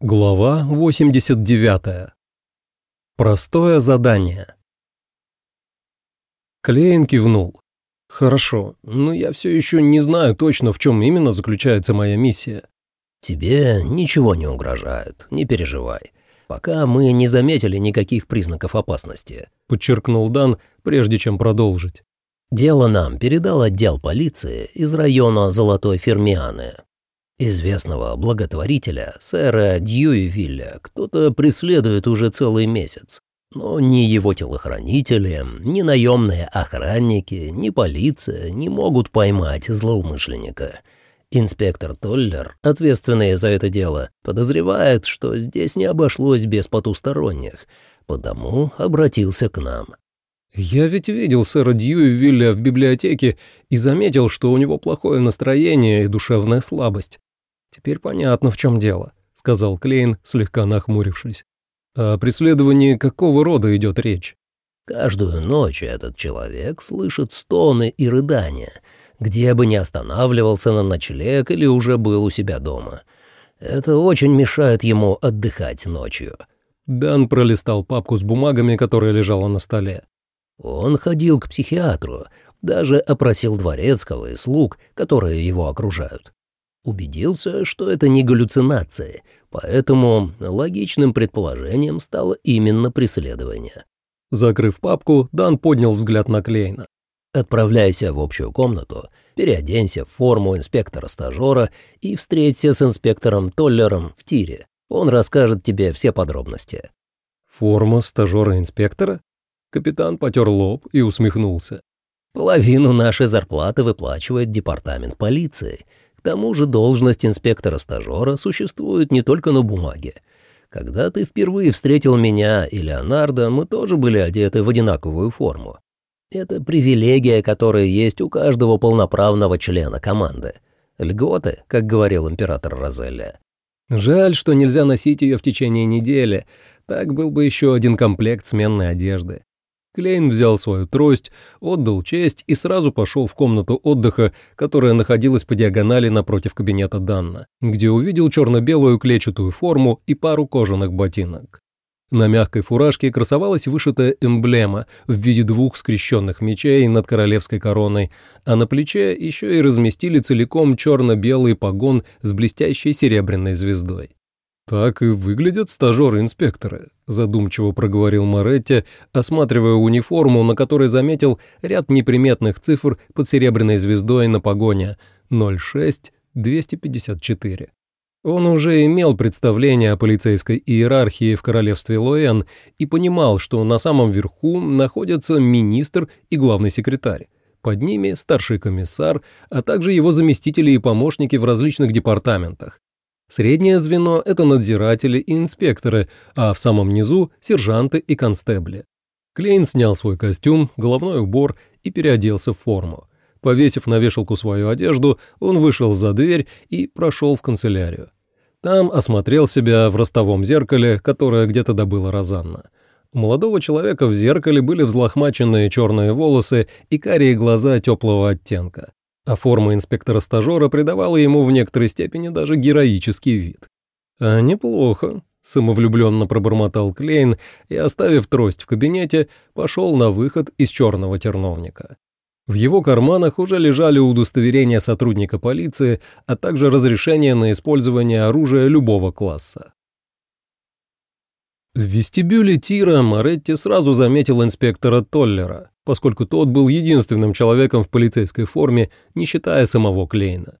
Глава 89. Простое задание. Клейн кивнул. «Хорошо, но я все еще не знаю точно, в чем именно заключается моя миссия». «Тебе ничего не угрожает, не переживай. Пока мы не заметили никаких признаков опасности», — подчеркнул Дан, прежде чем продолжить. «Дело нам передал отдел полиции из района Золотой Фермианы. Известного благотворителя, сэра Дьюивилля, кто-то преследует уже целый месяц. Но ни его телохранители, ни наемные охранники, ни полиция не могут поймать злоумышленника. Инспектор Толлер, ответственный за это дело, подозревает, что здесь не обошлось без потусторонних, потому обратился к нам. «Я ведь видел сэра Дьюивилля в библиотеке и заметил, что у него плохое настроение и душевная слабость. «Теперь понятно, в чем дело», — сказал Клейн, слегка нахмурившись. «О преследовании какого рода идет речь?» «Каждую ночь этот человек слышит стоны и рыдания, где бы ни останавливался на ночлег или уже был у себя дома. Это очень мешает ему отдыхать ночью». Дан пролистал папку с бумагами, которая лежала на столе. Он ходил к психиатру, даже опросил дворецкого и слуг, которые его окружают. Убедился, что это не галлюцинации, поэтому логичным предположением стало именно преследование. Закрыв папку, Дан поднял взгляд на Клейна. «Отправляйся в общую комнату, переоденься в форму инспектора-стажера и встреться с инспектором Толлером в тире. Он расскажет тебе все подробности». «Форма стажера-инспектора?» Капитан потер лоб и усмехнулся. «Половину нашей зарплаты выплачивает департамент полиции, к тому же должность инспектора-стажера существует не только на бумаге. Когда ты впервые встретил меня и Леонардо, мы тоже были одеты в одинаковую форму. Это привилегия, которая есть у каждого полноправного члена команды. Льготы, как говорил император Розелли. Жаль, что нельзя носить ее в течение недели. Так был бы еще один комплект сменной одежды. Клейн взял свою трость, отдал честь и сразу пошел в комнату отдыха, которая находилась по диагонали напротив кабинета Данна, где увидел черно-белую клетчатую форму и пару кожаных ботинок. На мягкой фуражке красовалась вышитая эмблема в виде двух скрещенных мечей над королевской короной, а на плече еще и разместили целиком черно-белый погон с блестящей серебряной звездой. «Так и выглядят стажеры-инспекторы», — задумчиво проговорил Моретти, осматривая униформу, на которой заметил ряд неприметных цифр под серебряной звездой на погоне 06254. Он уже имел представление о полицейской иерархии в королевстве Лоэн и понимал, что на самом верху находятся министр и главный секретарь. Под ними старший комиссар, а также его заместители и помощники в различных департаментах. Среднее звено – это надзиратели и инспекторы, а в самом низу – сержанты и констебли. Клейн снял свой костюм, головной убор и переоделся в форму. Повесив на вешалку свою одежду, он вышел за дверь и прошел в канцелярию. Там осмотрел себя в ростовом зеркале, которое где-то добыла Розанна. У молодого человека в зеркале были взлохмаченные черные волосы и карие глаза теплого оттенка а форма инспектора-стажера придавала ему в некоторой степени даже героический вид. «А неплохо», — самовлюбленно пробормотал Клейн и, оставив трость в кабинете, пошел на выход из черного терновника. В его карманах уже лежали удостоверения сотрудника полиции, а также разрешение на использование оружия любого класса. В вестибюле тира Моретти сразу заметил инспектора Толлера поскольку тот был единственным человеком в полицейской форме, не считая самого Клейна.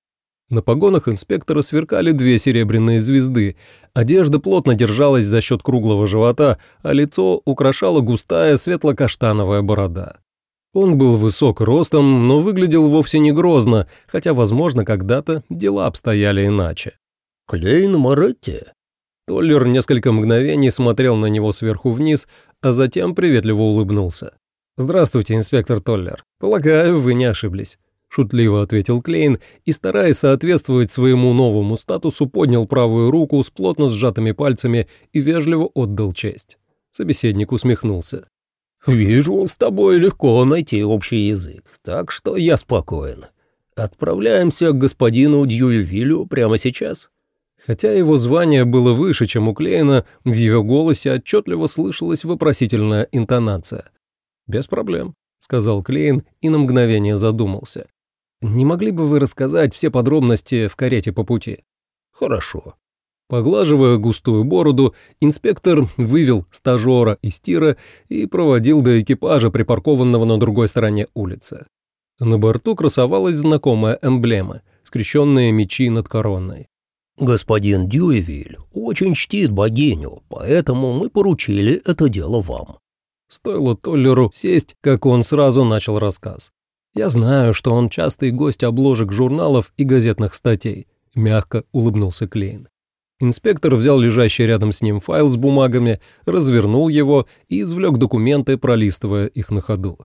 На погонах инспектора сверкали две серебряные звезды, одежда плотно держалась за счет круглого живота, а лицо украшала густая светло-каштановая борода. Он был высок ростом, но выглядел вовсе не грозно, хотя, возможно, когда-то дела обстояли иначе. «Клейн Моретти?» Толлер несколько мгновений смотрел на него сверху вниз, а затем приветливо улыбнулся. «Здравствуйте, инспектор Толлер. Полагаю, вы не ошиблись», — шутливо ответил Клейн и, стараясь соответствовать своему новому статусу, поднял правую руку с плотно сжатыми пальцами и вежливо отдал честь. Собеседник усмехнулся. «Вижу, с тобой легко найти общий язык, так что я спокоен. Отправляемся к господину Дьюевилю прямо сейчас?» Хотя его звание было выше, чем у Клейна, в его голосе отчетливо слышалась вопросительная интонация. «Без проблем», — сказал Клейн и на мгновение задумался. «Не могли бы вы рассказать все подробности в карете по пути?» «Хорошо». Поглаживая густую бороду, инспектор вывел стажера из тира и проводил до экипажа, припаркованного на другой стороне улицы. На борту красовалась знакомая эмблема — скрещенные мечи над короной. «Господин Дьюевиль очень чтит богиню, поэтому мы поручили это дело вам». Стоило Толлеру сесть, как он сразу начал рассказ. «Я знаю, что он частый гость обложек журналов и газетных статей», — мягко улыбнулся Клейн. Инспектор взял лежащий рядом с ним файл с бумагами, развернул его и извлек документы, пролистывая их на ходу.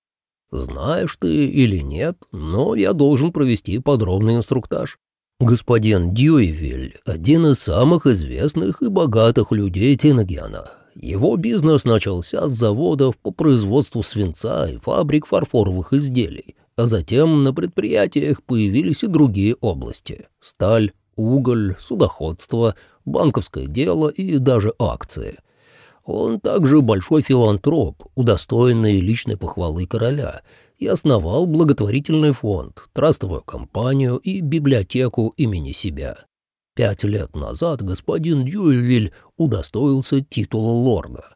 «Знаешь ты или нет, но я должен провести подробный инструктаж. Господин Дьюивиль – один из самых известных и богатых людей Тинагена. Его бизнес начался с заводов по производству свинца и фабрик фарфоровых изделий, а затем на предприятиях появились и другие области – сталь, уголь, судоходство, банковское дело и даже акции. Он также большой филантроп, удостоенный личной похвалы короля – и основал благотворительный фонд, трастовую компанию и библиотеку имени себя. Пять лет назад господин Дьюевиль удостоился титула лорда.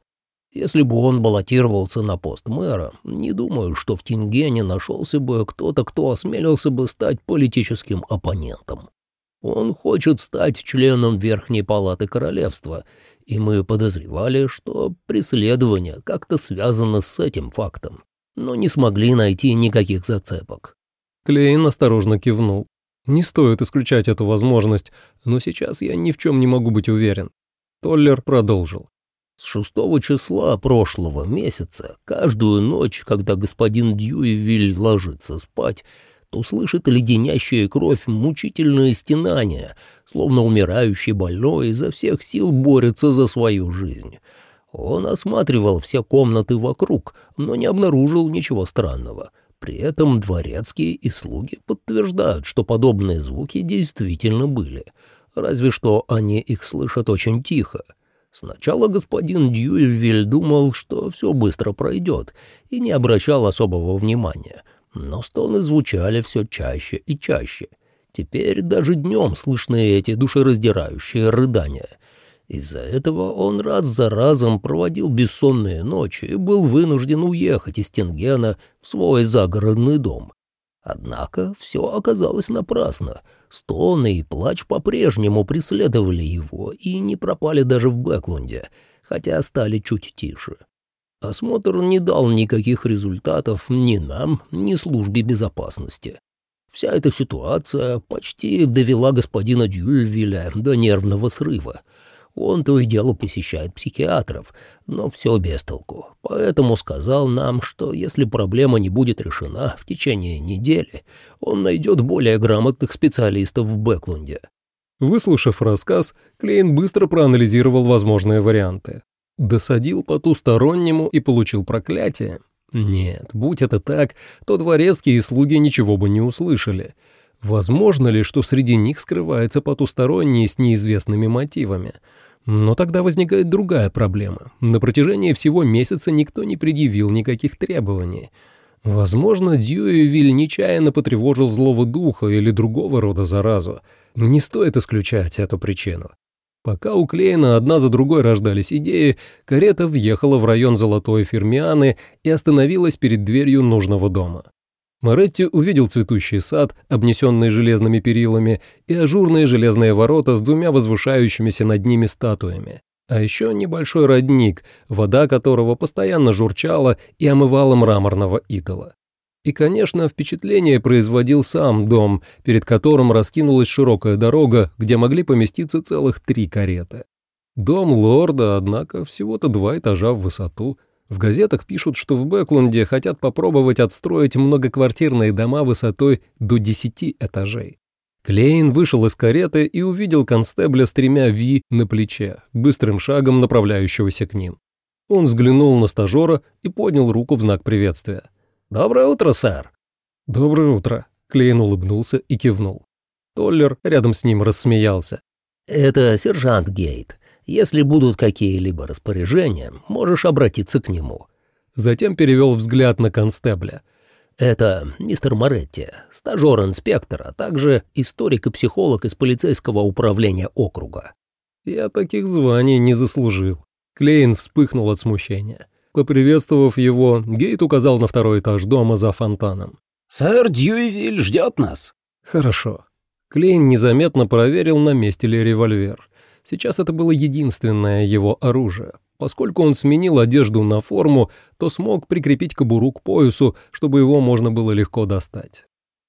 Если бы он баллотировался на пост мэра, не думаю, что в Тингене нашелся бы кто-то, кто осмелился бы стать политическим оппонентом. Он хочет стать членом Верхней Палаты Королевства, и мы подозревали, что преследование как-то связано с этим фактом но не смогли найти никаких зацепок. Клейн осторожно кивнул. Не стоит исключать эту возможность, но сейчас я ни в чем не могу быть уверен. Толлер продолжил. С шестого числа прошлого месяца, каждую ночь, когда господин Дьюивиль ложится спать, то слышит леденящая кровь мучительное стенание, словно умирающий больной изо всех сил борется за свою жизнь. Он осматривал все комнаты вокруг, но не обнаружил ничего странного. При этом дворецкие и слуги подтверждают, что подобные звуки действительно были, разве что они их слышат очень тихо. Сначала господин Дьюевиль думал, что все быстро пройдет, и не обращал особого внимания, но стоны звучали все чаще и чаще. Теперь даже днем слышны эти душераздирающие рыдания — из-за этого он раз за разом проводил бессонные ночи и был вынужден уехать из Тенгена в свой загородный дом. Однако все оказалось напрасно. Стоны и плач по-прежнему преследовали его и не пропали даже в Бэклунде, хотя стали чуть тише. Осмотр не дал никаких результатов ни нам, ни службе безопасности. Вся эта ситуация почти довела господина Дьюевиля до нервного срыва — он то и дело посещает психиатров, но все без толку. Поэтому сказал нам, что если проблема не будет решена в течение недели, он найдет более грамотных специалистов в Бэклунде. Выслушав рассказ, Клейн быстро проанализировал возможные варианты. Досадил потустороннему и получил проклятие? Нет, будь это так, то дворецкие и слуги ничего бы не услышали. Возможно ли, что среди них скрывается потусторонний с неизвестными мотивами? Но тогда возникает другая проблема. На протяжении всего месяца никто не предъявил никаких требований. Возможно, Дьюевиль нечаянно потревожил злого духа или другого рода заразу. Не стоит исключать эту причину. Пока у Клейна одна за другой рождались идеи, карета въехала в район Золотой Фермианы и остановилась перед дверью нужного дома. Моретти увидел цветущий сад, обнесенный железными перилами, и ажурные железные ворота с двумя возвышающимися над ними статуями. А еще небольшой родник, вода которого постоянно журчала и омывала мраморного идола. И, конечно, впечатление производил сам дом, перед которым раскинулась широкая дорога, где могли поместиться целых три кареты. Дом лорда, однако, всего-то два этажа в высоту, в газетах пишут, что в Бэклунде хотят попробовать отстроить многоквартирные дома высотой до 10 этажей. Клейн вышел из кареты и увидел констебля с тремя Ви на плече, быстрым шагом направляющегося к ним. Он взглянул на стажера и поднял руку в знак приветствия. «Доброе утро, сэр!» «Доброе утро!» Клейн улыбнулся и кивнул. Толлер рядом с ним рассмеялся. «Это сержант Гейт. Если будут какие-либо распоряжения, можешь обратиться к нему». Затем перевел взгляд на констебля. «Это мистер Моретти, стажер-инспектор, а также историк и психолог из полицейского управления округа». «Я таких званий не заслужил». Клейн вспыхнул от смущения. Поприветствовав его, Гейт указал на второй этаж дома за фонтаном. «Сэр Дьюивиль ждет нас». «Хорошо». Клейн незаметно проверил, на месте ли револьвер. Сейчас это было единственное его оружие. Поскольку он сменил одежду на форму, то смог прикрепить кобуру к поясу, чтобы его можно было легко достать.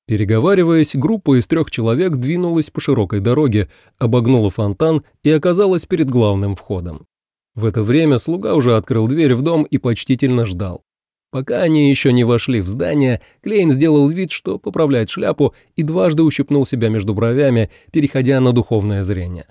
Переговариваясь, группа из трех человек двинулась по широкой дороге, обогнула фонтан и оказалась перед главным входом. В это время слуга уже открыл дверь в дом и почтительно ждал. Пока они еще не вошли в здание, Клейн сделал вид, что поправляет шляпу и дважды ущипнул себя между бровями, переходя на духовное зрение.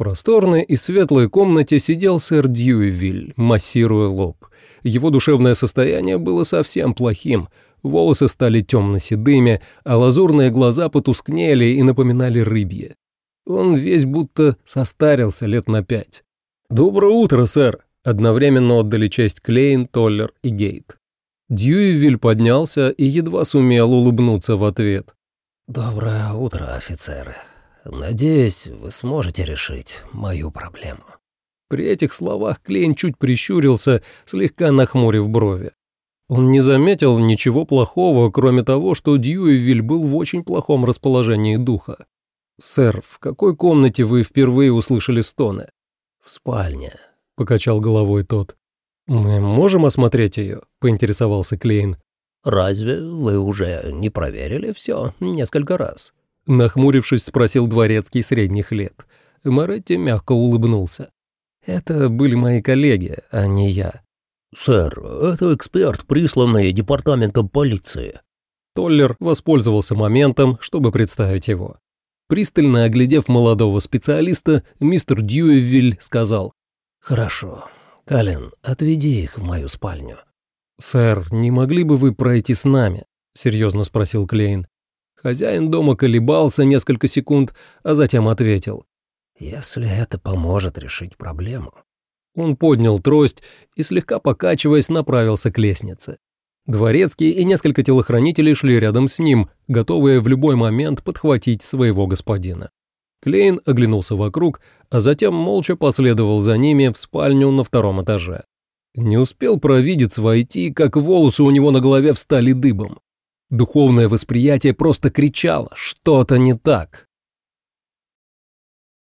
Просторной и светлой комнате сидел сэр Дьюивиль, массируя лоб. Его душевное состояние было совсем плохим, волосы стали темно-седыми, а лазурные глаза потускнели и напоминали рыбье. Он весь будто состарился лет на пять. «Доброе утро, сэр!» Одновременно отдали честь Клейн, Толлер и Гейт. Дьюивиль поднялся и едва сумел улыбнуться в ответ. «Доброе утро, офицеры. Надеюсь, вы сможете решить мою проблему». При этих словах Клейн чуть прищурился, слегка нахмурив брови. Он не заметил ничего плохого, кроме того, что Дьюивиль был в очень плохом расположении духа. «Сэр, в какой комнате вы впервые услышали стоны?» «В спальне», — покачал головой тот. «Мы можем осмотреть ее?» — поинтересовался Клейн. «Разве вы уже не проверили все несколько раз?» Нахмурившись, спросил дворецкий средних лет. Моретти мягко улыбнулся. «Это были мои коллеги, а не я». «Сэр, это эксперт, присланный департаментом полиции». Толлер воспользовался моментом, чтобы представить его. Пристально оглядев молодого специалиста, мистер Дьюевиль сказал. «Хорошо. Калин, отведи их в мою спальню». «Сэр, не могли бы вы пройти с нами?» — серьезно спросил Клейн. Хозяин дома колебался несколько секунд, а затем ответил. «Если это поможет решить проблему». Он поднял трость и, слегка покачиваясь, направился к лестнице. Дворецкий и несколько телохранителей шли рядом с ним, готовые в любой момент подхватить своего господина. Клейн оглянулся вокруг, а затем молча последовал за ними в спальню на втором этаже. Не успел провидец войти, как волосы у него на голове встали дыбом. Духовное восприятие просто кричало «что-то не так».